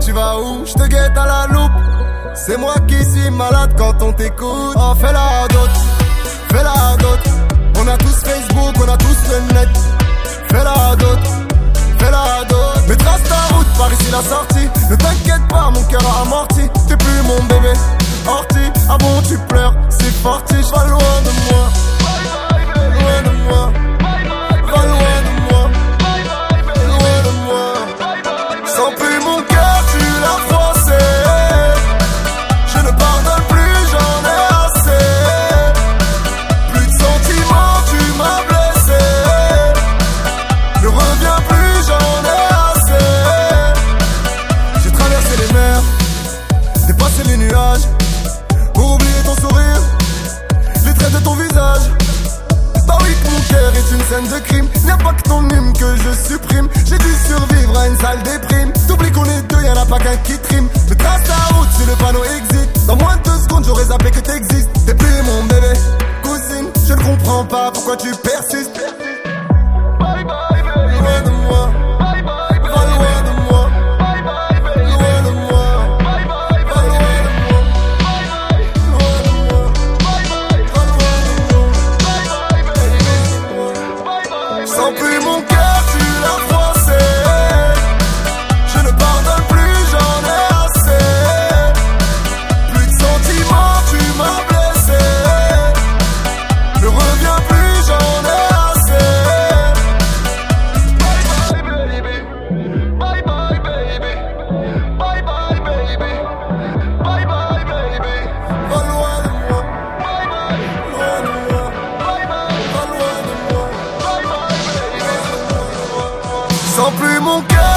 tu vas où? Je te guette à la loupe. C'est moi qui suis malade quand on t'écoute. Oh, fais-la d'autres, fais-la d'autres. On a tous Facebook, on a tous le net. Fais-la d'autres, fais-la d'autres. Mais trace ta route par ici la sortie. Ton hymne que je supprime. J'ai dû survivre à une sale déprime. T'oublies qu'on est deux, y'en a pas qu'un qui trime. Je trace la route si le panneau existe. Dans moins de deux secondes, j'aurais zappé que t'existes. T'es plus mon bébé, cousine. Je ne comprends pas pourquoi tu persistes. plus mon cœur.